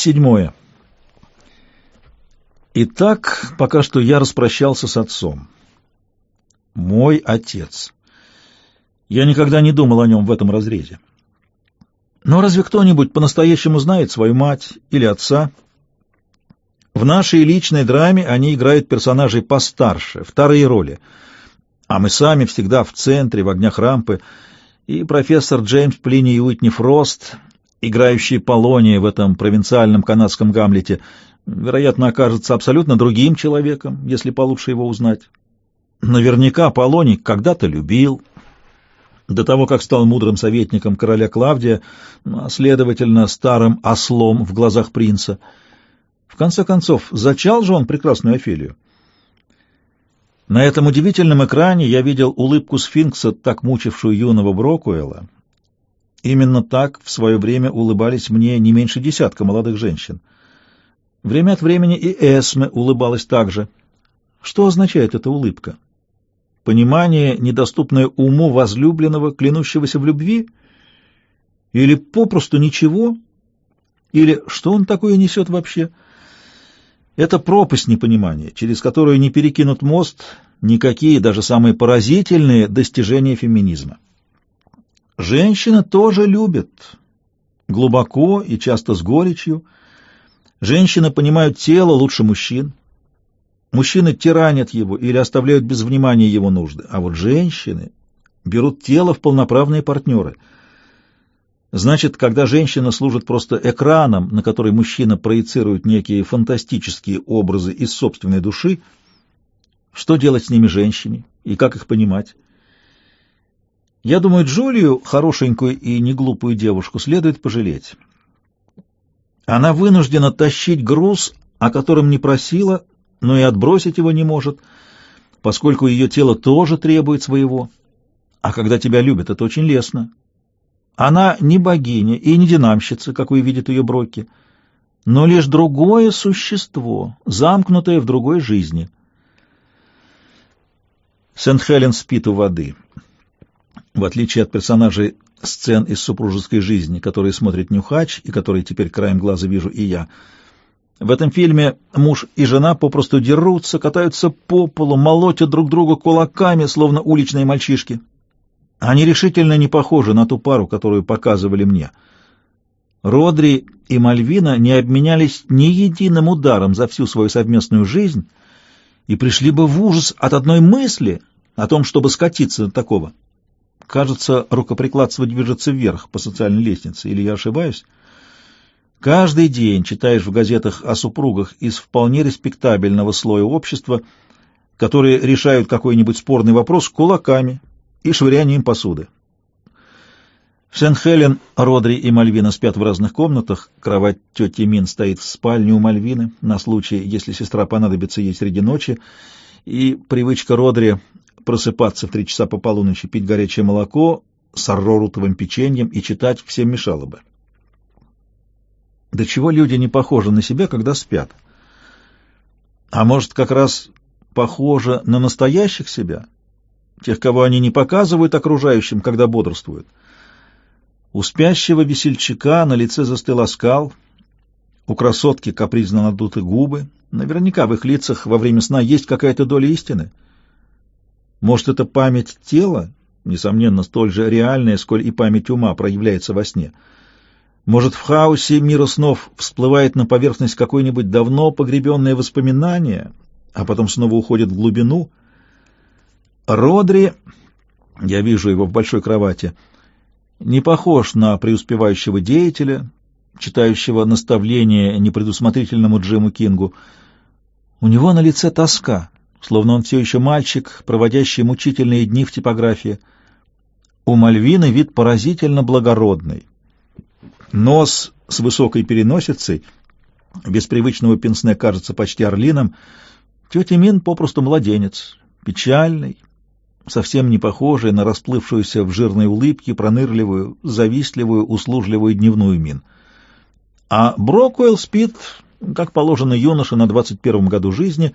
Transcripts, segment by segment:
Седьмое. Итак, пока что я распрощался с отцом. Мой отец. Я никогда не думал о нем в этом разрезе. Но разве кто-нибудь по-настоящему знает свою мать или отца? В нашей личной драме они играют персонажей постарше, вторые роли, а мы сами всегда в центре, в огнях рампы, и профессор Джеймс Плини и Уитни Фрост, играющие Полония в этом провинциальном канадском Гамлете, вероятно, окажется абсолютно другим человеком, если получше его узнать. Наверняка Полоний когда-то любил, до того, как стал мудрым советником короля Клавдия, а, следовательно, старым ослом в глазах принца. В конце концов, зачал же он прекрасную Офелию? На этом удивительном экране я видел улыбку сфинкса, так мучившую юного Брокуэлла. Именно так в свое время улыбались мне не меньше десятка молодых женщин. Время от времени и Эсме улыбалась так же. Что означает эта улыбка? Понимание, недоступное уму возлюбленного, клянущегося в любви? Или попросту ничего? Или что он такое несет вообще? Это пропасть непонимания, через которую не перекинут мост никакие, даже самые поразительные достижения феминизма. Женщина тоже любит, глубоко и часто с горечью. Женщины понимают тело лучше мужчин. Мужчины тиранят его или оставляют без внимания его нужды, а вот женщины берут тело в полноправные партнеры. Значит, когда женщина служит просто экраном, на который мужчина проецирует некие фантастические образы из собственной души, что делать с ними женщине и как их понимать? Я думаю, Джулию, хорошенькую и неглупую девушку, следует пожалеть. Она вынуждена тащить груз, о котором не просила, но и отбросить его не может, поскольку ее тело тоже требует своего. А когда тебя любят, это очень лестно. Она не богиня и не динамщица, как увидит ее Брокки, но лишь другое существо, замкнутое в другой жизни. Сент-Хелен спит у воды. В отличие от персонажей сцен из супружеской жизни, которые смотрит Нюхач и которые теперь краем глаза вижу и я — в этом фильме муж и жена попросту дерутся, катаются по полу, молотят друг друга кулаками, словно уличные мальчишки. Они решительно не похожи на ту пару, которую показывали мне. Родри и Мальвина не обменялись ни единым ударом за всю свою совместную жизнь и пришли бы в ужас от одной мысли о том, чтобы скатиться до такого. Кажется, рукоприкладство движется вверх по социальной лестнице, или я ошибаюсь? Каждый день читаешь в газетах о супругах из вполне респектабельного слоя общества, которые решают какой-нибудь спорный вопрос кулаками и швырянием посуды. В Сен-Хелен Родри и Мальвина спят в разных комнатах. Кровать тети Мин стоит в спальне у Мальвины на случай, если сестра понадобится ей среди ночи. И привычка Родри просыпаться в три часа по полуночи, пить горячее молоко с аррорутовым печеньем и читать всем мешало бы. До чего люди не похожи на себя, когда спят? А может, как раз похожи на настоящих себя? Тех, кого они не показывают окружающим, когда бодрствуют? У спящего весельчака на лице застыл оскал, у красотки капризно надуты губы. Наверняка в их лицах во время сна есть какая-то доля истины. Может, это память тела, несомненно, столь же реальная, сколь и память ума проявляется во сне — может, в хаосе мира снов всплывает на поверхность какое-нибудь давно погребенное воспоминание, а потом снова уходит в глубину? Родри, я вижу его в большой кровати, не похож на преуспевающего деятеля, читающего наставления непредусмотрительному Джиму Кингу. У него на лице тоска, словно он все еще мальчик, проводящий мучительные дни в типографии. У Мальвины вид поразительно благородный. Нос с высокой переносицей, без привычного пенсне кажется почти орлином. Тетя Мин попросту младенец, печальный, совсем не похожий на расплывшуюся в жирной улыбке пронырливую, завистливую, услужливую дневную Мин. А Броквелл спит, как положено юноше на двадцать первом году жизни,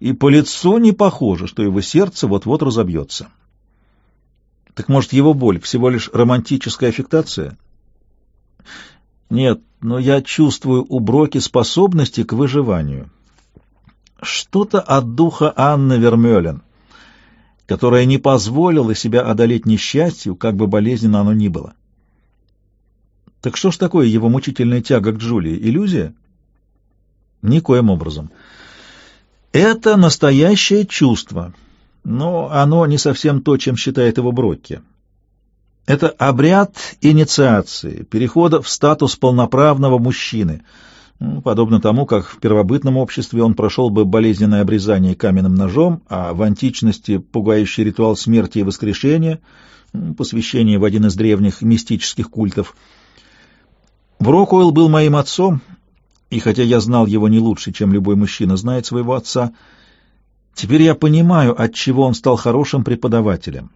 и по лицу не похоже, что его сердце вот-вот разобьется. Так может, его боль всего лишь романтическая аффектация? Нет, но я чувствую у Броки способности к выживанию. Что-то от духа Анны Вермёлен, которая не позволила себя одолеть несчастью, как бы болезненно оно ни было. Так что ж такое его мучительная тяга к Джулии? Иллюзия? Никоим образом. Это настоящее чувство, но оно не совсем то, чем считает его Брокки. Это обряд инициации, перехода в статус полноправного мужчины, ну, подобно тому, как в первобытном обществе он прошел бы болезненное обрезание каменным ножом, а в античности пугающий ритуал смерти и воскрешения, посвящение в один из древних мистических культов. Брокуэлл был моим отцом, и хотя я знал его не лучше, чем любой мужчина знает своего отца, теперь я понимаю, от чего он стал хорошим преподавателем.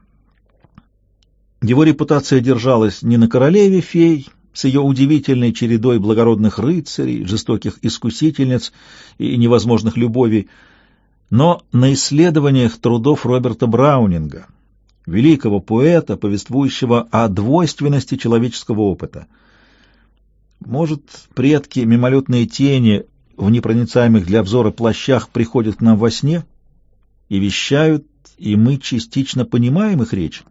Его репутация держалась не на королеве фей, с ее удивительной чередой благородных рыцарей, жестоких искусительниц и невозможных любовей, но на исследованиях трудов Роберта Браунинга, великого поэта, повествующего о двойственности человеческого опыта. Может, предки, мимолетные тени в непроницаемых для взора плащах приходят к нам во сне и вещают, и мы частично понимаем их речь?